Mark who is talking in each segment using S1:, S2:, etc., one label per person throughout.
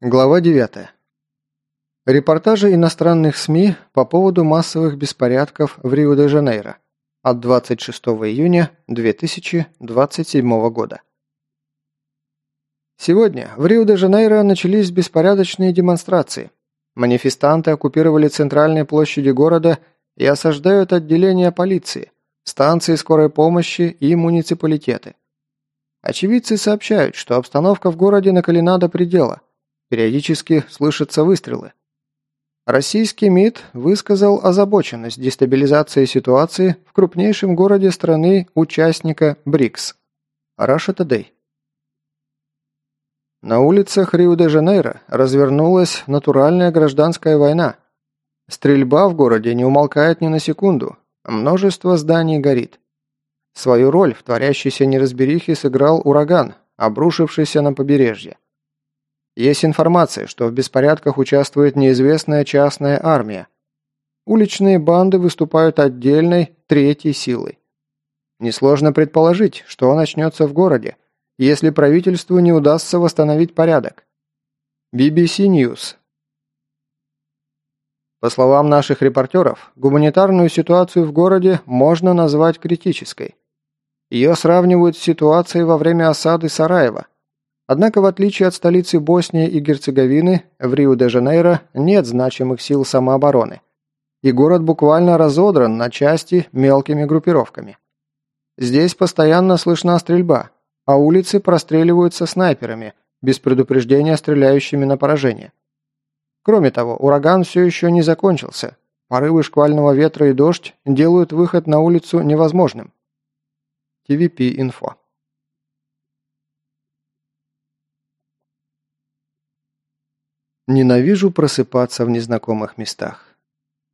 S1: Глава 9. Репортажи иностранных СМИ по поводу массовых беспорядков в Рио-де-Жанейро от 26 июня 2027 года. Сегодня в Рио-де-Жанейро начались беспорядочные демонстрации. Манифестанты оккупировали центральные площади города и осаждают отделения полиции, станции скорой помощи и муниципалитеты. Очевидцы сообщают, что обстановка в городе накалена до предела – Периодически слышатся выстрелы. Российский МИД высказал озабоченность дестабилизацией ситуации в крупнейшем городе страны участника БРИКС. Russia Today. На улицах Рио-де-Жанейро развернулась натуральная гражданская война. Стрельба в городе не умолкает ни на секунду, множество зданий горит. Свою роль в творящейся неразберихе сыграл ураган, обрушившийся на побережье. Есть информация, что в беспорядках участвует неизвестная частная армия. Уличные банды выступают отдельной, третьей силой. Несложно предположить, что начнется в городе, если правительству не удастся восстановить порядок. BBC News. По словам наших репортеров, гуманитарную ситуацию в городе можно назвать критической. Ее сравнивают с ситуацией во время осады Сараева – Однако, в отличие от столицы Боснии и Герцеговины, в Рио-де-Жанейро нет значимых сил самообороны, и город буквально разодран на части мелкими группировками. Здесь постоянно слышна стрельба, а улицы простреливаются снайперами, без предупреждения стреляющими на поражение. Кроме того, ураган все еще не закончился. Порывы шквального ветра и дождь делают выход на улицу невозможным. TVP-инфо Ненавижу просыпаться в незнакомых местах.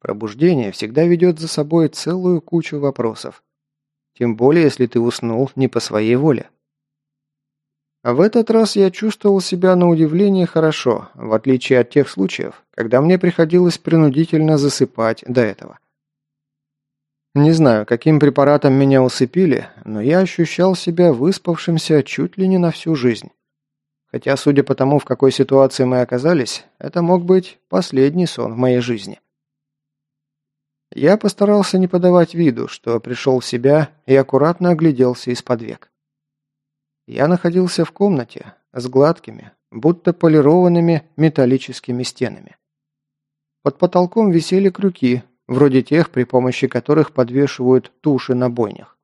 S1: Пробуждение всегда ведет за собой целую кучу вопросов. Тем более, если ты уснул не по своей воле. А в этот раз я чувствовал себя на удивление хорошо, в отличие от тех случаев, когда мне приходилось принудительно засыпать до этого. Не знаю, каким препаратом меня усыпили, но я ощущал себя выспавшимся чуть ли не на всю жизнь. Хотя, судя по тому, в какой ситуации мы оказались, это мог быть последний сон в моей жизни. Я постарался не подавать виду, что пришел в себя и аккуратно огляделся из-под век. Я находился в комнате с гладкими, будто полированными металлическими стенами. Под потолком висели крюки, вроде тех, при помощи которых подвешивают туши на бойнях.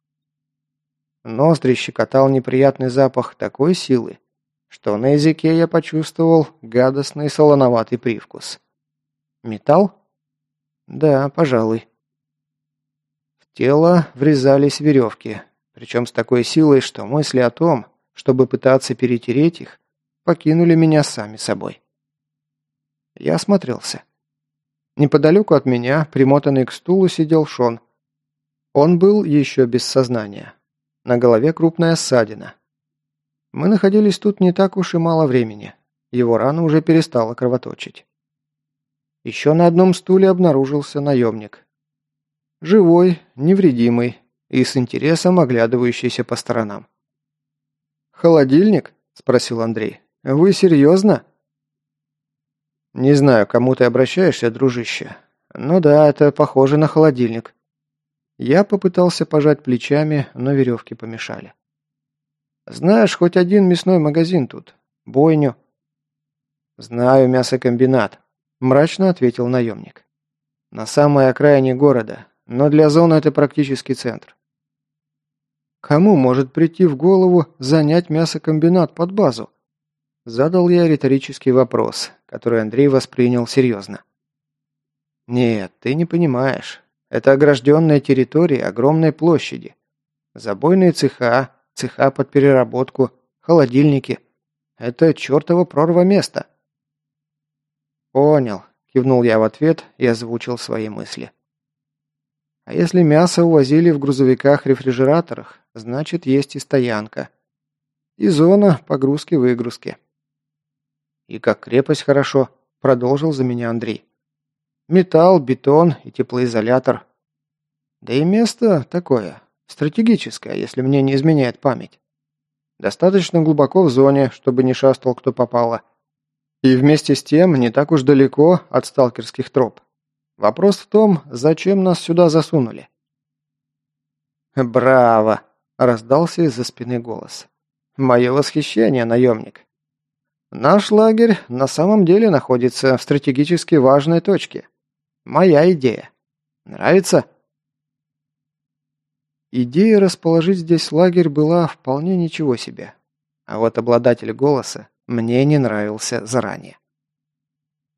S1: Ноздри щекотал неприятный запах такой силы, что на языке я почувствовал гадостный солоноватый привкус. Металл? Да, пожалуй. В тело врезались веревки, причем с такой силой, что мысли о том, чтобы пытаться перетереть их, покинули меня сами собой. Я осмотрелся. Неподалеку от меня, примотанный к стулу, сидел Шон. Он был еще без сознания. На голове крупная ссадина, мы находились тут не так уж и мало времени. Его рана уже перестала кровоточить. Еще на одном стуле обнаружился наемник. Живой, невредимый и с интересом оглядывающийся по сторонам. «Холодильник?» – спросил Андрей. «Вы серьезно?» «Не знаю, кому ты обращаешься, дружище. Ну да, это похоже на холодильник». Я попытался пожать плечами, но веревки помешали. Знаешь, хоть один мясной магазин тут. Бойню». «Знаю мясокомбинат», – мрачно ответил наемник. «На самой окраине города, но для зоны это практически центр». «Кому может прийти в голову занять мясокомбинат под базу?» Задал я риторический вопрос, который Андрей воспринял серьезно. «Нет, ты не понимаешь. Это огражденная территория огромной площади. Забойные цеха, цеха под переработку, холодильники. Это чертово прорва место. «Понял», – кивнул я в ответ и озвучил свои мысли. «А если мясо увозили в грузовиках-рефрижераторах, значит, есть и стоянка. И зона погрузки-выгрузки». «И как крепость хорошо», – продолжил за меня Андрей. «Металл, бетон и теплоизолятор. Да и место такое, Стратегическая, если мне не изменяет память. Достаточно глубоко в зоне, чтобы не шастал кто попало. И вместе с тем не так уж далеко от сталкерских троп. Вопрос в том, зачем нас сюда засунули. «Браво!» – раздался из-за спины голос. «Мое восхищение, наемник. Наш лагерь на самом деле находится в стратегически важной точке. Моя идея. Нравится?» Идея расположить здесь лагерь была вполне ничего себе. А вот обладатель голоса мне не нравился заранее.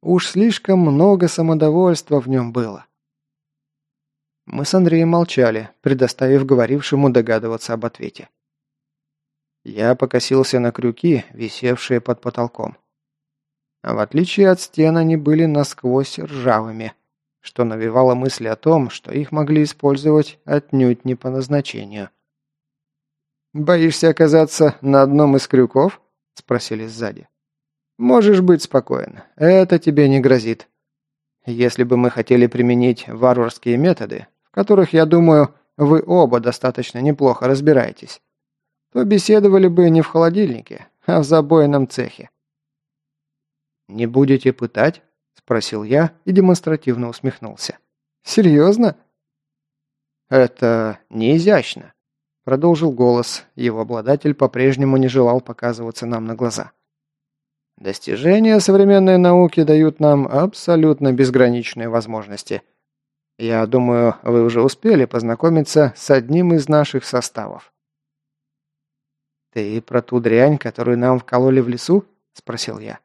S1: Уж слишком много самодовольства в нем было. Мы с Андреем молчали, предоставив говорившему догадываться об ответе. Я покосился на крюки, висевшие под потолком. А в отличие от стен, они были насквозь ржавыми что навевало мысли о том, что их могли использовать отнюдь не по назначению. «Боишься оказаться на одном из крюков?» – спросили сзади. «Можешь быть спокоен, это тебе не грозит. Если бы мы хотели применить варварские методы, в которых, я думаю, вы оба достаточно неплохо разбираетесь, то беседовали бы не в холодильнике, а в забойном цехе». «Не будете пытать?» – спросил я и демонстративно усмехнулся. «Серьезно?» «Это не изящно», – продолжил голос. Его обладатель по-прежнему не желал показываться нам на глаза. «Достижения современной науки дают нам абсолютно безграничные возможности. Я думаю, вы уже успели познакомиться с одним из наших составов». «Ты про ту дрянь, которую нам вкололи в лесу?» – спросил я.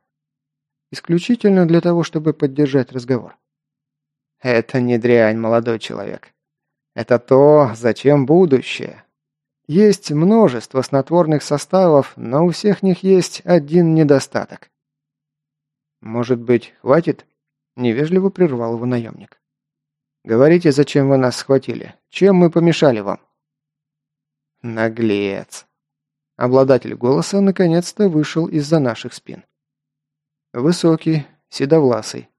S1: Исключительно для того, чтобы поддержать разговор. Это не дрянь, молодой человек. Это то, зачем будущее. Есть множество снотворных составов, но у всех них есть один недостаток. Может быть, хватит? Невежливо прервал его наемник. Говорите, зачем вы нас схватили? Чем мы помешали вам? Наглец. Обладатель голоса наконец-то вышел из-за наших спин. Высокий, седовласый.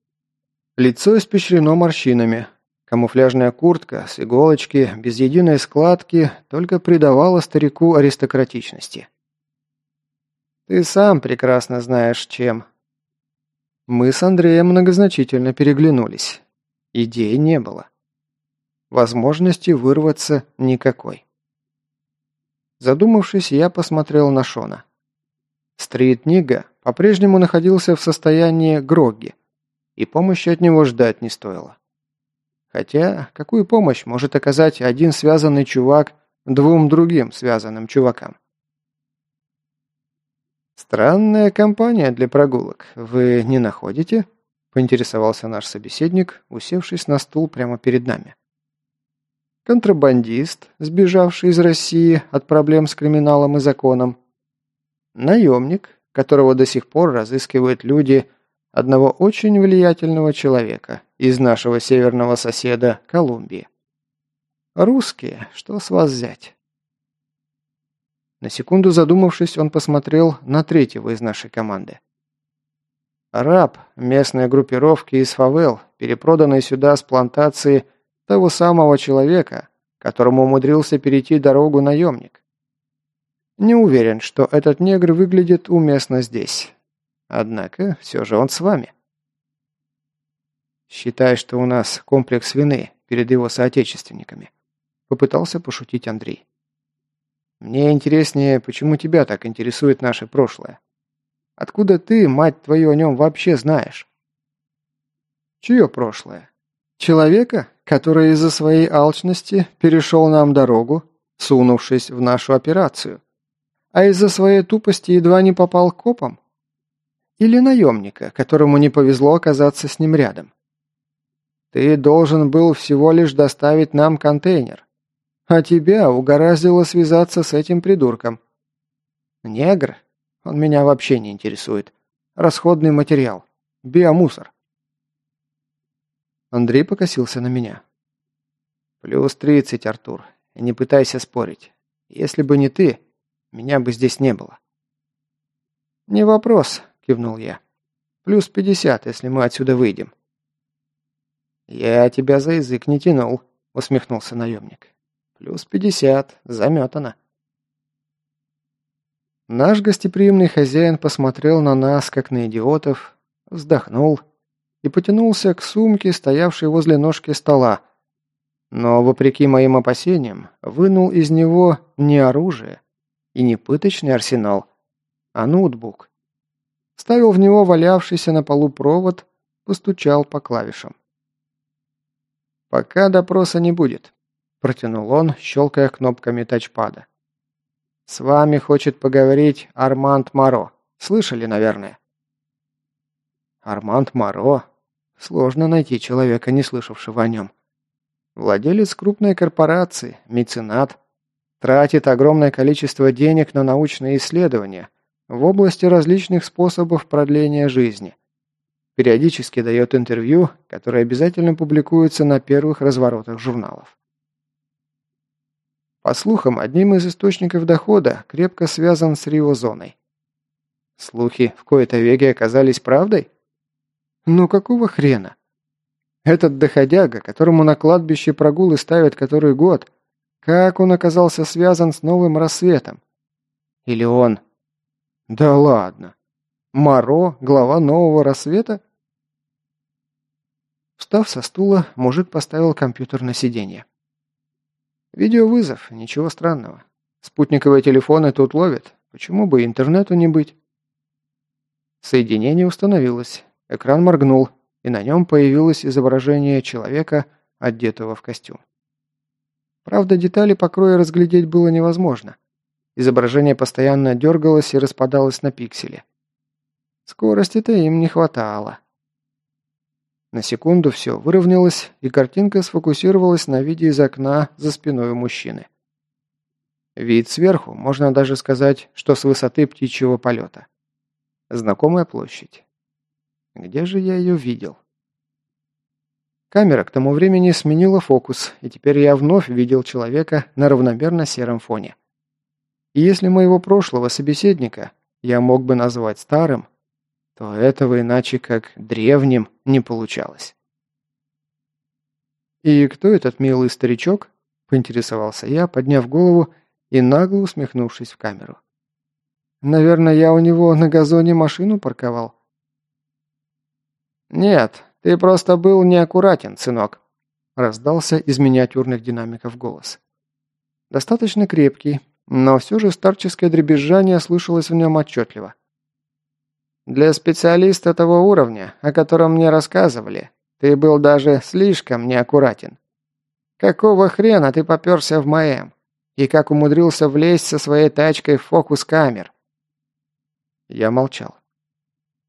S1: Лицо испещрено морщинами. Камуфляжная куртка с иголочки, без единой складки, только придавала старику аристократичности. «Ты сам прекрасно знаешь, чем». Мы с Андреем многозначительно переглянулись. Идей не было. Возможности вырваться никакой. Задумавшись, я посмотрел на Шона. Стрит-Нига по-прежнему находился в состоянии грогги, и помощи от него ждать не стоило. Хотя, какую помощь может оказать один связанный чувак двум другим связанным чувакам? «Странная компания для прогулок, вы не находите?» – поинтересовался наш собеседник, усевшись на стул прямо перед нами. Контрабандист, сбежавший из России от проблем с криминалом и законом, Наемник, которого до сих пор разыскивают люди одного очень влиятельного человека из нашего северного соседа Колумбии. Русские, что с вас взять? На секунду задумавшись, он посмотрел на третьего из нашей команды. Раб местной группировки из фавел, перепроданный сюда с плантации того самого человека, которому умудрился перейти дорогу наемник. Не уверен, что этот негр выглядит уместно здесь. Однако, все же он с вами. Считай, что у нас комплекс вины перед его соотечественниками. Попытался пошутить Андрей. Мне интереснее, почему тебя так интересует наше прошлое. Откуда ты, мать твою, о нем вообще знаешь? Чье прошлое? Человека, который из-за своей алчности перешел нам дорогу, сунувшись в нашу операцию а из-за своей тупости едва не попал к копам? Или наемника, которому не повезло оказаться с ним рядом? Ты должен был всего лишь доставить нам контейнер, а тебя угораздило связаться с этим придурком. Негр? Он меня вообще не интересует. Расходный материал. Биомусор. Андрей покосился на меня. «Плюс тридцать, Артур. Не пытайся спорить. Если бы не ты, меня бы здесь не было». «Не вопрос», – кивнул я. «Плюс пятьдесят, если мы отсюда выйдем». «Я тебя за язык не тянул», – усмехнулся наемник. «Плюс пятьдесят, заметано». Наш гостеприимный хозяин посмотрел на нас, как на идиотов, вздохнул и потянулся к сумке, стоявшей возле ножки стола. Но, вопреки моим опасениям, вынул из него не оружие и не пыточный арсенал, а ноутбук. Ставил в него валявшийся на полу провод, постучал по клавишам. «Пока допроса не будет», – протянул он, щелкая кнопками тачпада. «С вами хочет поговорить Арманд Маро. Слышали, наверное?» Арманд Маро? Сложно найти человека, не слышавшего о нем. Владелец крупной корпорации, меценат, тратит огромное количество денег на научные исследования в области различных способов продления жизни. Периодически дает интервью, которые обязательно публикуются на первых разворотах журналов. По слухам, одним из источников дохода крепко связан с Рио-зоной. Слухи в кои-то веге оказались правдой? Ну какого хрена? Этот доходяга, которому на кладбище прогулы ставят который год, как он оказался связан с новым рассветом? Или он... Да ладно. Маро, глава нового рассвета? Встав со стула, мужик поставил компьютер на сиденье. Видеовызов, ничего странного. Спутниковые телефоны тут ловят, почему бы интернету не быть? Соединение установилось, экран моргнул, и на нем появилось изображение человека, одетого в костюм. Правда, детали покроя разглядеть было невозможно. Изображение постоянно дергалось и распадалось на пиксели. Скорости-то им не хватало. На секунду все выровнялось, и картинка сфокусировалась на виде из окна за спиной у мужчины. Вид сверху, можно даже сказать, что с высоты птичьего полета. Знакомая площадь. Где же я ее видел? Камера к тому времени сменила фокус, и теперь я вновь видел человека на равномерно сером фоне. И если моего прошлого собеседника я мог бы назвать старым, то этого иначе как древним не получалось. «И кто этот милый старичок?» – поинтересовался я, подняв голову и нагло усмехнувшись в камеру. «Наверное, я у него на газоне машину парковал». «Нет, ты просто был неаккуратен, сынок», – раздался из миниатюрных динамиков голос. Достаточно крепкий, но все же старческое дребезжание слышалось в нем отчетливо. Для специалиста того уровня, о котором мне рассказывали, ты был даже слишком неаккуратен. Какого хрена ты попёрся в МАЭМ? И как умудрился влезть со своей тачкой в фокус камер? Я молчал.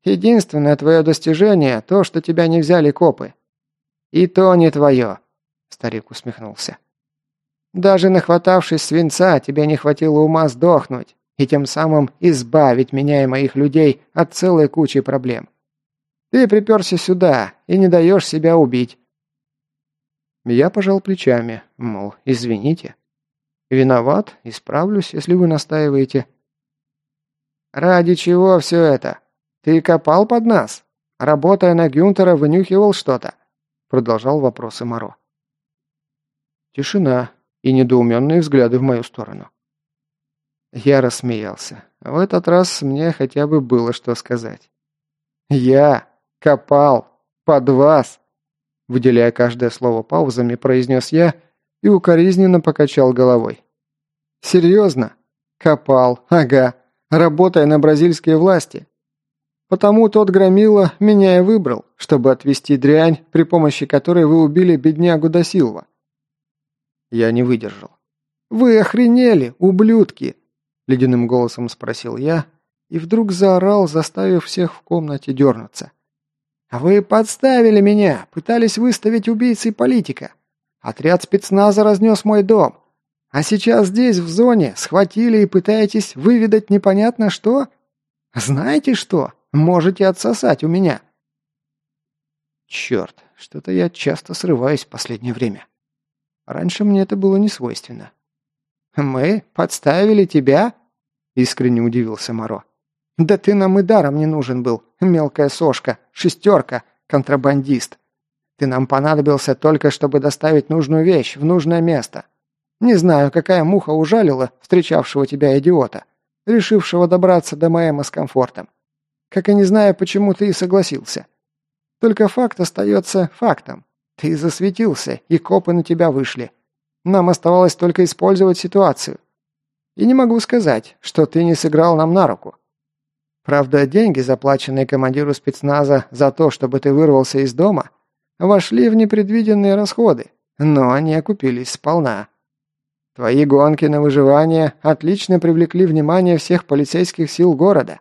S1: Единственное твое достижение – то, что тебя не взяли копы. И то не твое, старик усмехнулся. Даже нахватавшись свинца, тебе не хватило ума сдохнуть и тем самым избавить меня и моих людей от целой кучи проблем. Ты приперся сюда и не даешь себя убить. Я пожал плечами, мол, извините. Виноват, исправлюсь, если вы настаиваете. Ради чего все это? Ты копал под нас? Работая на Гюнтера, вынюхивал что-то? Продолжал вопросы Моро. Тишина и недоуменные взгляды в мою сторону. Я рассмеялся. В этот раз мне хотя бы было что сказать. «Я копал под вас!» Выделяя каждое слово паузами, произнес я и укоризненно покачал головой. «Серьезно? Копал, ага, работая на бразильские власти. Потому тот громила меня и выбрал, чтобы отвести дрянь, при помощи которой вы убили беднягу Досилва». Я не выдержал. «Вы охренели, ублюдки! Ледяным голосом спросил я и вдруг заорал, заставив всех в комнате дернуться. «Вы подставили меня! Пытались выставить убийцей политика! Отряд спецназа разнес мой дом! А сейчас здесь, в зоне, схватили и пытаетесь выведать непонятно что? Знаете что? Можете отсосать у меня!» Черт, что-то я часто срываюсь в последнее время. Раньше мне это было не свойственно. «Мы подставили тебя?» Искренне удивился Моро. «Да ты нам и даром не нужен был, мелкая сошка, шестерка, контрабандист. Ты нам понадобился только, чтобы доставить нужную вещь в нужное место. Не знаю, какая муха ужалила встречавшего тебя идиота. решившего добраться до Маэма с комфортом. Как и не знаю, почему ты согласился. Только факт остается фактом. Ты засветился, и копы на тебя вышли. Нам оставалось только использовать ситуацию. И не могу сказать, что ты не сыграл нам на руку. Правда, деньги, заплаченные командиру спецназа за то, чтобы ты вырвался из дома, вошли в непредвиденные расходы, но они окупились сполна. Твои гонки на выживание отлично привлекли внимание всех полицейских сил города,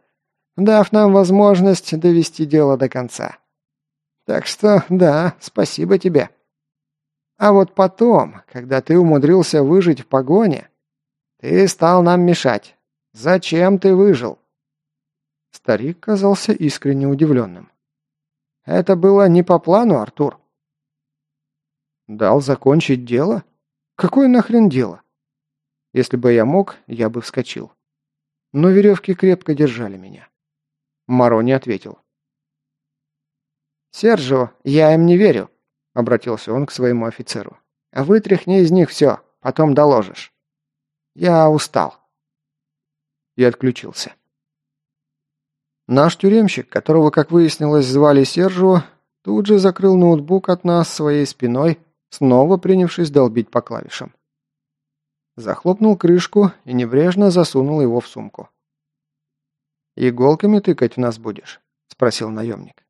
S1: дав нам возможность довести дело до конца. Так что, да, спасибо тебе. А вот потом, когда ты умудрился выжить в погоне, ты стал нам мешать. Зачем ты выжил?» Старик казался искренне удивленным. «Это было не по плану, Артур?» «Дал закончить дело? Какое нахрен дело? Если бы я мог, я бы вскочил. Но веревки крепко держали меня». Маро не ответил. «Сержио, я им не верю», — обратился он к своему офицеру. «Вытряхни из них все, потом доложишь. Я устал». И отключился. Наш тюремщик, которого, как выяснилось, звали Сержио, тут же закрыл ноутбук от нас своей спиной, снова принявшись долбить по клавишам. Захлопнул крышку и небрежно засунул его в сумку. «Иголками тыкать в нас будешь?» – спросил наемник.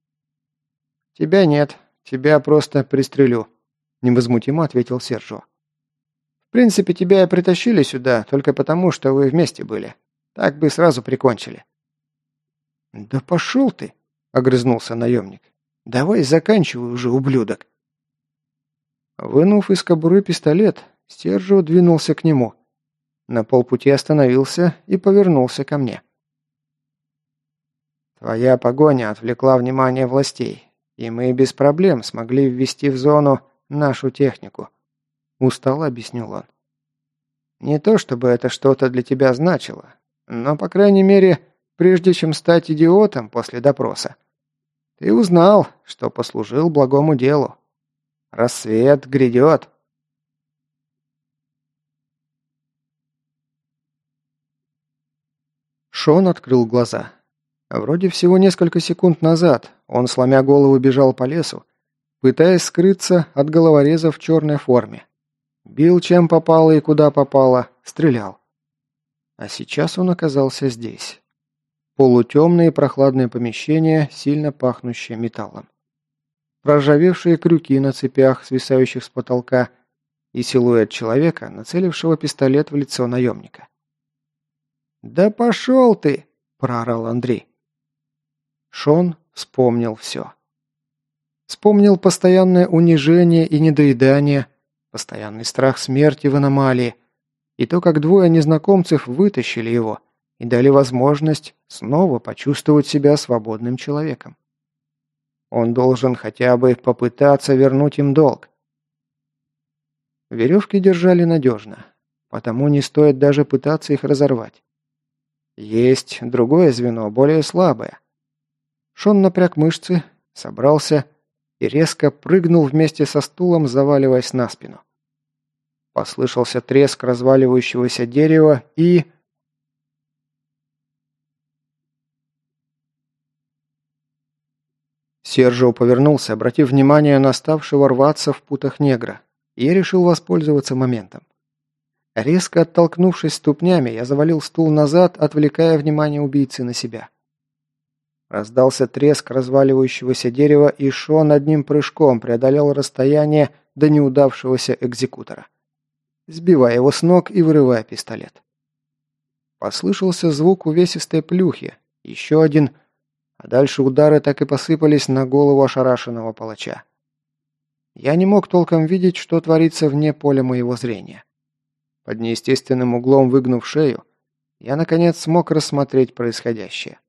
S1: «Тебя нет. Тебя просто пристрелю», – невозмутимо ответил Сержо. «В принципе, тебя и притащили сюда только потому, что вы вместе были. Так бы сразу прикончили». «Да пошел ты!» – огрызнулся наемник. «Давай заканчивай уже, ублюдок!» Вынув из кобуры пистолет, Сержио двинулся к нему. На полпути остановился и повернулся ко мне. «Твоя погоня отвлекла внимание властей и мы без проблем смогли ввести в зону нашу технику», – устало объяснил он. «Не то чтобы это что-то для тебя значило, но, по крайней мере, прежде чем стать идиотом после допроса, ты узнал, что послужил благому делу. Рассвет грядет». Шон открыл глаза. Вроде всего несколько секунд назад он, сломя голову, бежал по лесу, пытаясь скрыться от головореза в черной форме. Бил чем попало и куда попало, стрелял. А сейчас он оказался здесь. Полутемное и прохладное помещение, сильно пахнущее металлом. Проржавевшие крюки на цепях, свисающих с потолка, и силуэт человека, нацелившего пистолет в лицо наемника. «Да пошел ты!» – проорал Андрей. Шон вспомнил все. Вспомнил постоянное унижение и недоедание, постоянный страх смерти в аномалии, и то, как двое незнакомцев вытащили его и дали возможность снова почувствовать себя свободным человеком. Он должен хотя бы попытаться вернуть им долг. Веревки держали надежно, потому не стоит даже пытаться их разорвать. Есть другое звено, более слабое – Шон напряг мышцы, собрался и резко прыгнул вместе со стулом, заваливаясь на спину. Послышался треск разваливающегося дерева и... Сержио повернулся, обратив внимание на ставшего рваться в путах негра, и решил воспользоваться моментом. Резко оттолкнувшись ступнями, я завалил стул назад, отвлекая внимание убийцы на себя. Раздался треск разваливающегося дерева, и Шон одним прыжком преодолел расстояние до неудавшегося экзекутора, сбивая его с ног и вырывая пистолет. Послышался звук увесистой плюхи, еще один, а дальше удары так и посыпались на голову ошарашенного палача. Я не мог толком видеть, что творится вне поля моего зрения. Под неестественным углом выгнув шею, я наконец смог рассмотреть происходящее.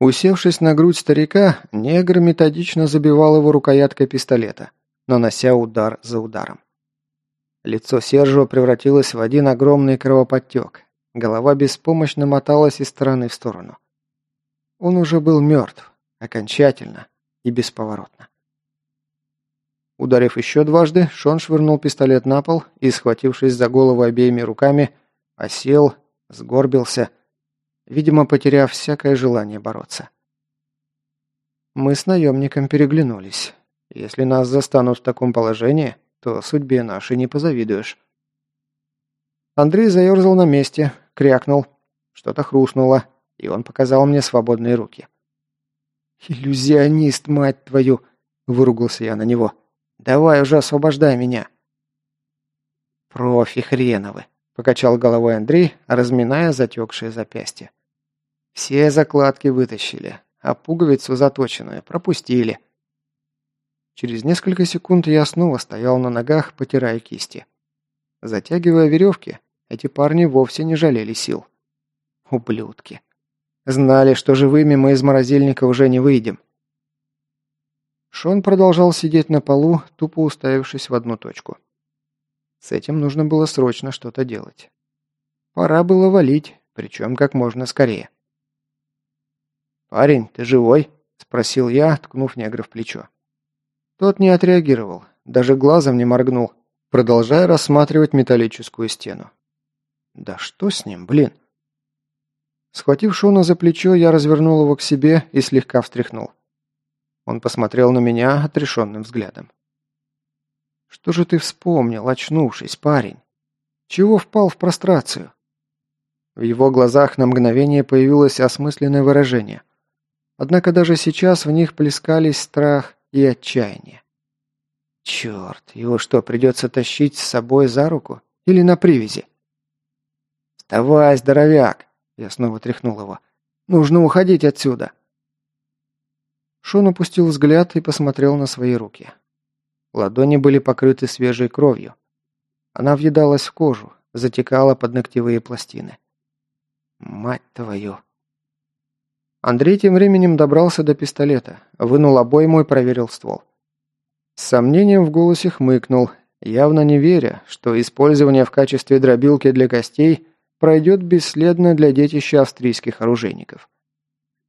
S1: Усевшись на грудь старика, негр методично забивал его рукояткой пистолета, нанося удар за ударом. Лицо Сержио превратилось в один огромный кровоподтек. Голова беспомощно моталась из стороны в сторону. Он уже был мертв, окончательно и бесповоротно. Ударив еще дважды, Шон швырнул пистолет на пол и, схватившись за голову обеими руками, осел, сгорбился видимо, потеряв всякое желание бороться. Мы с наемником переглянулись. Если нас застанут в таком положении, то судьбе нашей не позавидуешь. Андрей заерзал на месте, крякнул. Что-то хрустнуло, и он показал мне свободные руки. «Иллюзионист, мать твою!» – выругался я на него. «Давай уже освобождай меня!» «Профи хреновы!» – покачал головой Андрей, разминая затекшее запястье. «Все закладки вытащили, а пуговицу заточенную пропустили». Через несколько секунд я снова стоял на ногах, потирая кисти. Затягивая веревки, эти парни вовсе не жалели сил. Ублюдки. Знали, что живыми мы из морозильника уже не выйдем. Шон продолжал сидеть на полу, тупо уставившись в одну точку. С этим нужно было срочно что-то делать. Пора было валить, причем как можно скорее. «Парень, ты живой?» – спросил я, ткнув негра в плечо. Тот не отреагировал, даже глазом не моргнул, продолжая рассматривать металлическую стену. «Да что с ним, блин?» Схватив Шона за плечо, я развернул его к себе и слегка встряхнул. Он посмотрел на меня отрешенным взглядом. «Что же ты вспомнил, очнувшись, парень? Чего впал в прострацию?» В его глазах на мгновение появилось осмысленное выражение. Однако даже сейчас в них плескались страх и отчаяние. «Черт, его что, придется тащить с собой за руку? Или на привязи?» «Вставай, здоровяк!» Я снова тряхнул его. «Нужно уходить отсюда!» Шон опустил взгляд и посмотрел на свои руки. Ладони были покрыты свежей кровью. Она въедалась в кожу, затекала под ногтевые пластины. «Мать твою!» Андрей тем временем добрался до пистолета, вынул обойму и проверил ствол. С сомнением в голосе хмыкнул, явно не веря, что использование в качестве дробилки для костей пройдет бесследно для детища австрийских оружейников.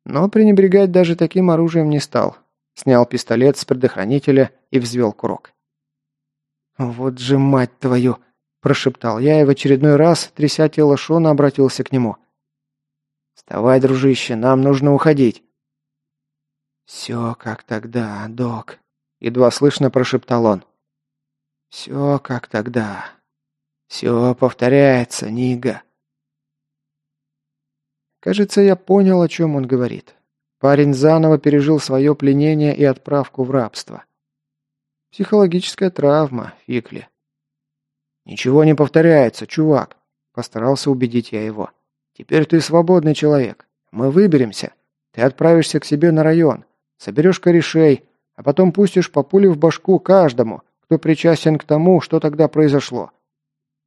S1: Но пренебрегать даже таким оружием не стал. Снял пистолет с предохранителя и взвел курок. «Вот же мать твою!» – прошептал я и в очередной раз, тряся тело Шона, обратился к нему. «Вставай, дружище, нам нужно уходить!» «Все как тогда, док», – едва слышно прошептал он. «Все как тогда. Все повторяется, Нига». Кажется, я понял, о чем он говорит. Парень заново пережил свое пленение и отправку в рабство. Психологическая травма, Фикли. «Ничего не повторяется, чувак», – постарался убедить я его. «Теперь ты свободный человек. Мы выберемся. Ты отправишься к себе на район, соберешь корешей, а потом пустишь по пуле в башку каждому, кто причастен к тому, что тогда произошло.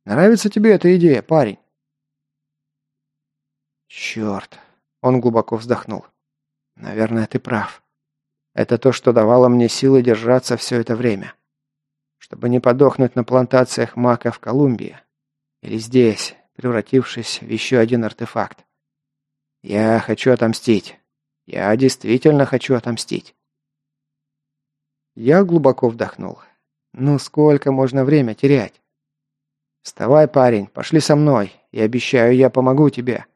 S1: Нравится тебе эта идея, парень?» «Черт!» Он глубоко вздохнул. «Наверное, ты прав. Это то, что давало мне силы держаться все это время. Чтобы не подохнуть на плантациях мака в Колумбии. Или здесь, превратившись в еще один артефакт. Я хочу отомстить. Я действительно хочу отомстить». Я глубоко вдохнул. «Ну сколько можно время терять?» «Вставай, парень, пошли со мной. Я обещаю, я помогу тебе.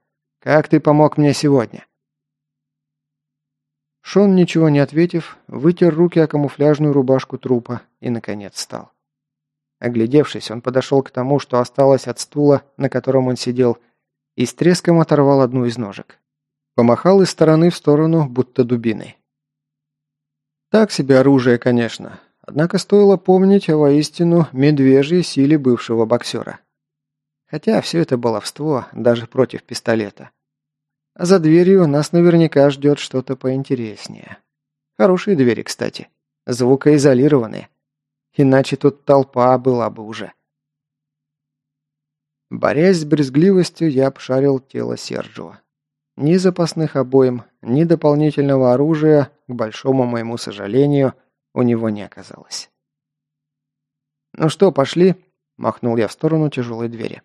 S1: Как ты помог мне сегодня?» Шон, ничего не ответив, вытер руки о камуфляжную рубашку трупа и, наконец, встал. Оглядевшись, он подошел к тому, что осталось от стула, на котором он сидел, и с треском оторвал одну из ножек. Помахал из стороны в сторону, будто дубиной. Так себе оружие, конечно, однако стоило помнить о воистину медвежьей силе бывшего боксера. Хотя все это баловство, даже против пистолета. А за дверью нас наверняка ждет что-то поинтереснее. Хорошие двери, кстати. Звукоизолированные. Иначе тут толпа была бы уже. Борясь с брезгливостью, я обшарил тело Серджио. Ни запасных обоим, ни дополнительного оружия, к большому моему сожалению, у него не оказалось. «Ну что, пошли?» – махнул я в сторону тяжелой двери.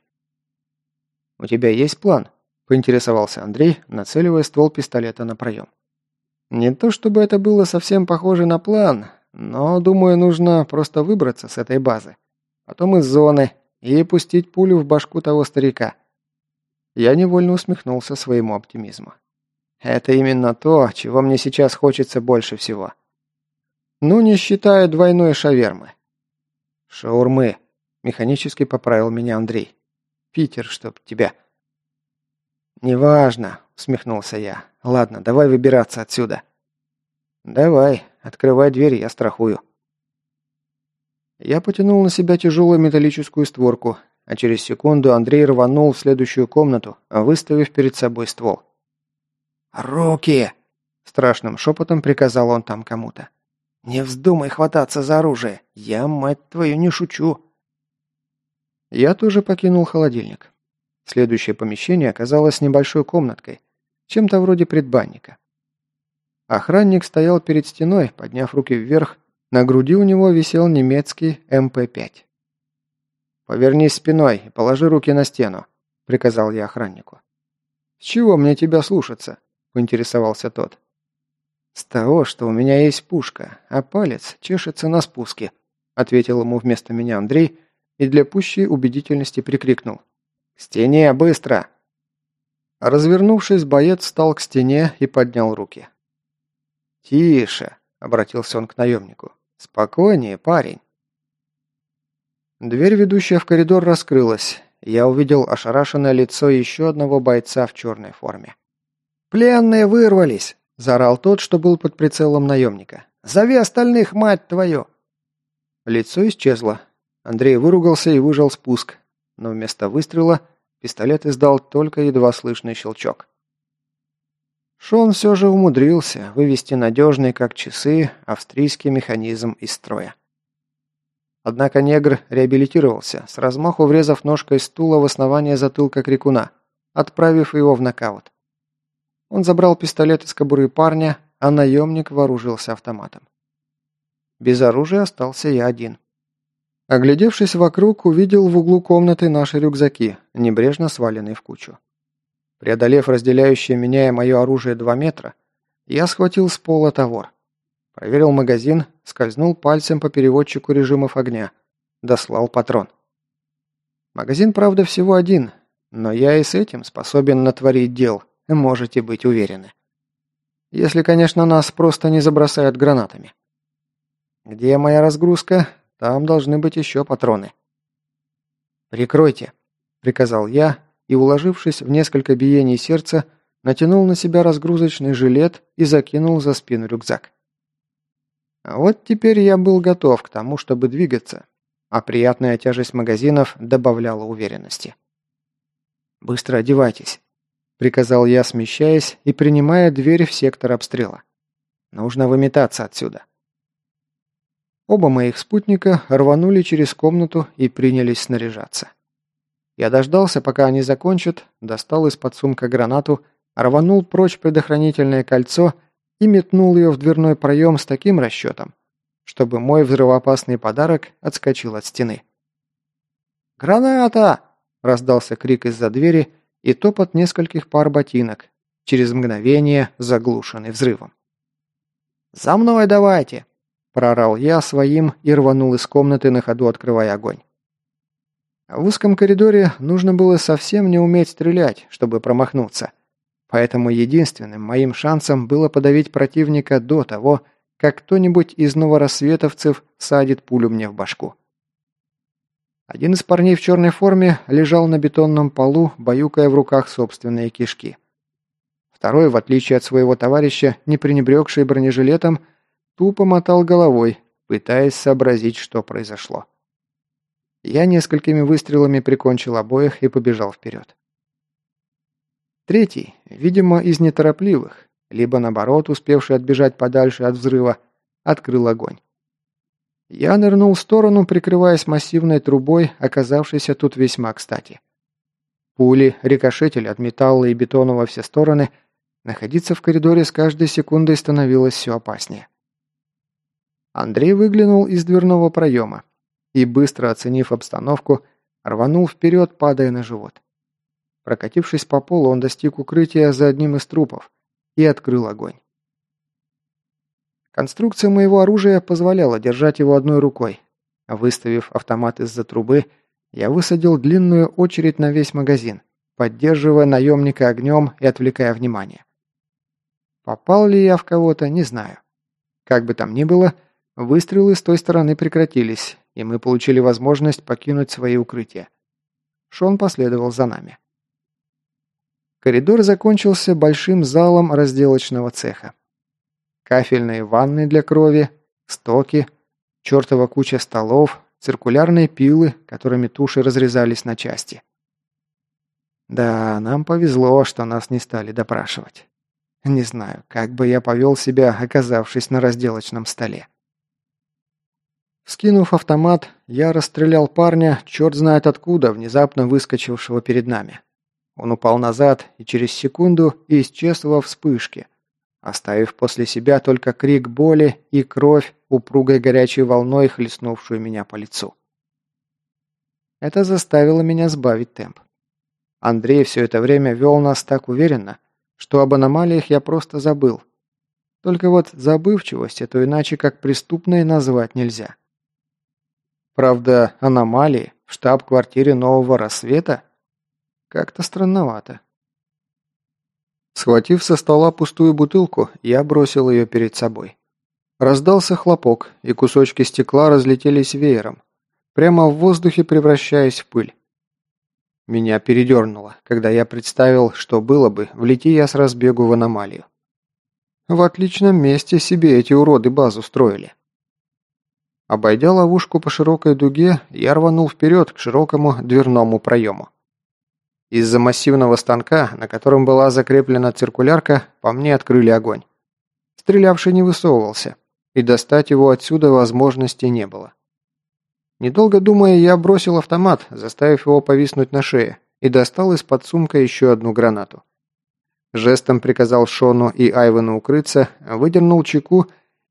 S1: «У тебя есть план?» поинтересовался Андрей, нацеливая ствол пистолета на проем. Не то чтобы это было совсем похоже на план, но, думаю, нужно просто выбраться с этой базы. Потом из зоны и пустить пулю в башку того старика. Я невольно усмехнулся своему оптимизму. Это именно то, чего мне сейчас хочется больше всего. Ну, не считая двойной шавермы. Шаурмы. Механически поправил меня Андрей. Питер, чтоб тебя. «Неважно», — усмехнулся я. «Ладно, давай выбираться отсюда». «Давай, открывай дверь, я страхую». Я потянул на себя тяжелую металлическую створку, а через секунду Андрей рванул в следующую комнату, выставив перед собой ствол. «Руки!» – страшным шепотом приказал он там кому-то. «Не вздумай хвататься за оружие! Я, мать твою, не шучу!» Я тоже покинул холодильник. Следующее помещение оказалось небольшой комнаткой, чем-то вроде предбанника. Охранник стоял перед стеной, подняв руки вверх, на груди у него висел немецкий МП-5. «Повернись спиной и положи руки на стену», – приказал я охраннику. «С чего мне тебя слушаться?» – поинтересовался тот. «С того, что у меня есть пушка, а палец чешется на спуске», – ответил ему вместо меня Андрей и для пущей убедительности прикрикнул. «К стене, быстро!» Развернувшись, боец встал к стене и поднял руки. «Тише!» – обратился он к наемнику. «Спокойнее, парень!» Дверь, ведущая в коридор, раскрылась. Я увидел ошарашенное лицо еще одного бойца в черной форме. «Пленные вырвались!» – заорал тот, что был под прицелом наемника. «Зови остальных, мать твою!» Лицо исчезло. Андрей выругался и выжал спуск, но вместо выстрела пистолет издал только едва слышный щелчок. Шон все же умудрился вывести надежный, как часы, австрийский механизм из строя. Однако негр реабилитировался, с размаху врезав ножкой стула в основание затылка крикуна, отправив его в нокаут. Он забрал пистолет из кобуры парня, а наемник вооружился автоматом. Без оружия остался я один. Оглядевшись вокруг, увидел в углу комнаты наши рюкзаки, небрежно сваленные в кучу. Преодолев разделяющее меня и мое оружие два метра, я схватил с пола товар. Проверил магазин, скользнул пальцем по переводчику режимов огня. Дослал патрон. Магазин, правда, всего один, но я и с этим способен натворить дел, можете быть уверены. Если, конечно, нас просто не забросают гранатами. Где моя разгрузка? Там должны быть еще патроны. «Прикройте», — приказал я, и, уложившись в несколько биений сердца, натянул на себя разгрузочный жилет и закинул за спину рюкзак. А вот теперь я был готов к тому, чтобы двигаться, а приятная тяжесть магазинов добавляла уверенности. «Быстро одевайтесь», — приказал я, смещаясь и принимая дверь в сектор обстрела. «Нужно выметаться отсюда». Оба моих спутника рванули через комнату и принялись снаряжаться. Я дождался, пока они закончат, достал из-под сумка гранату, рванул прочь предохранительное кольцо и метнул ее в дверной проем с таким расчетом, чтобы мой взрывоопасный подарок отскочил от стены. «Граната!» – раздался крик из-за двери и топот нескольких пар ботинок, через мгновение заглушенный взрывом. «За мной давайте!» – проорал я своим и рванул из комнаты на ходу, открывая огонь. В узком коридоре нужно было совсем не уметь стрелять, чтобы промахнуться – Поэтому единственным моим шансом было подавить противника до того, как кто-нибудь из новорассветовцев садит пулю мне в башку. Один из парней в черной форме лежал на бетонном полу, баюкая в руках собственные кишки. Второй, в отличие от своего товарища, не пренебрегший бронежилетом, тупо мотал головой, пытаясь сообразить, что произошло. Я несколькими выстрелами прикончил обоих и побежал вперед. Третий, видимо, из неторопливых, либо наоборот, успевший отбежать подальше от взрыва, открыл огонь. Я нырнул в сторону, прикрываясь массивной трубой, оказавшейся тут весьма кстати. Пули рикошетили от металла и бетона во все стороны, находиться в коридоре с каждой секундой становилось все опаснее. Андрей выглянул из дверного проема и, быстро оценив обстановку, рванул вперед, падая на живот. Прокатившись по полу, он достиг укрытия за одним из трупов и открыл огонь. Конструкция моего оружия позволяла держать его одной рукой. Выставив автомат из-за трубы, я высадил длинную очередь на весь магазин поддерживая наемника огнем и отвлекая внимание. Попал ли я в кого-то, не знаю. Как бы там ни было, выстрелы с той стороны прекратились, и мы получили возможность покинуть свои укрытия. Шон последовал за нами. Коридор закончился большим залом разделочного цеха. Кафельные ванны для крови, стоки, чертова куча столов, циркулярные пилы, которыми туши разрезались на части. Да, нам повезло, что нас не стали допрашивать. Не знаю, как бы я повел себя, оказавшись на разделочном столе. Скинув автомат, я расстрелял парня, черт знает откуда, внезапно выскочившего перед нами. Он упал назад и через секунду исчез во вспышке, оставив после себя только крик боли и кровь, упругой горячей волной, хлестнувшую меня по лицу. Это заставило меня сбавить темп. Андрей все это время вел нас так уверенно, что об аномалиях я просто забыл. Только вот забывчивость эту иначе как преступной назвать нельзя. Правда, аномалии в штаб-квартире нового рассвета как-то странновато. Схватив со стола пустую бутылку, я бросил ее перед собой. Раздался хлопок, и кусочки стекла разлетелись веером, прямо в воздухе превращаясь в пыль. Меня передернуло, когда я представил, что было бы, влети я с разбегу в аномалию. В отличном месте себе эти уроды базу строили. Обойдя ловушку по широкой дуге, я рванул вперед к широкому дверному проему. Из-за массивного станка, на котором была закреплена циркулярка, по мне открыли огонь. Стрелявший не высовывался, и достать его отсюда возможности не было. Недолго думая, я бросил автомат, заставив его повиснуть на шее, и достал из-под сумка еще одну гранату. Жестом приказал Шону и Айвану укрыться, выдернул чеку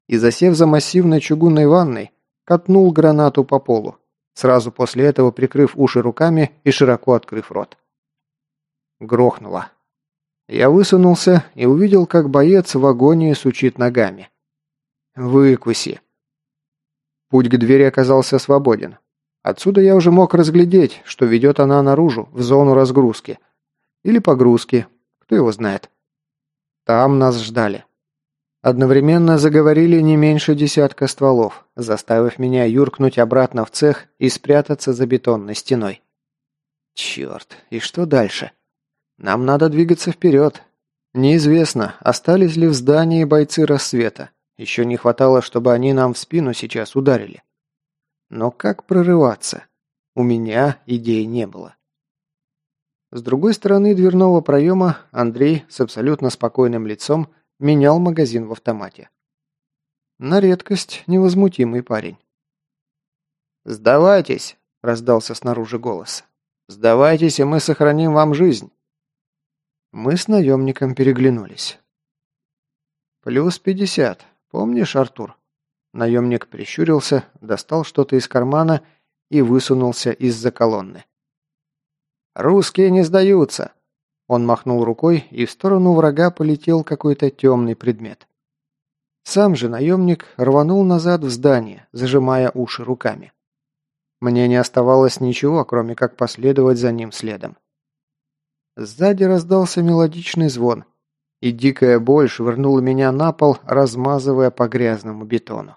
S1: и, засев за массивной чугунной ванной, катнул гранату по полу, сразу после этого прикрыв уши руками и широко открыв рот. Грохнуло. Я высунулся и увидел, как боец в агонии сучит ногами. «Выкуси!» Путь к двери оказался свободен. Отсюда я уже мог разглядеть, что ведет она наружу, в зону разгрузки. Или погрузки, кто его знает. Там нас ждали. Одновременно заговорили не меньше десятка стволов, заставив меня юркнуть обратно в цех и спрятаться за бетонной стеной. Черт, и что дальше? Нам надо двигаться вперед. Неизвестно, остались ли в здании бойцы рассвета. Еще не хватало, чтобы они нам в спину сейчас ударили. Но как прорываться? У меня идей не было. С другой стороны дверного проема Андрей с абсолютно спокойным лицом менял магазин в автомате. На редкость невозмутимый парень. «Сдавайтесь!» – раздался снаружи голос. «Сдавайтесь, и мы сохраним вам жизнь!» Мы с наемником переглянулись. «Плюс пятьдесят. Помнишь, Артур?» Наемник прищурился, достал что-то из кармана и высунулся из-за колонны. «Русские не сдаются!» Он махнул рукой, и в сторону врага полетел какой-то темный предмет. Сам же наемник рванул назад в здание, зажимая уши руками. Мне не оставалось ничего, кроме как последовать за ним следом. Сзади раздался мелодичный звон, и дикая боль швырнула меня на пол, размазывая по грязному бетону.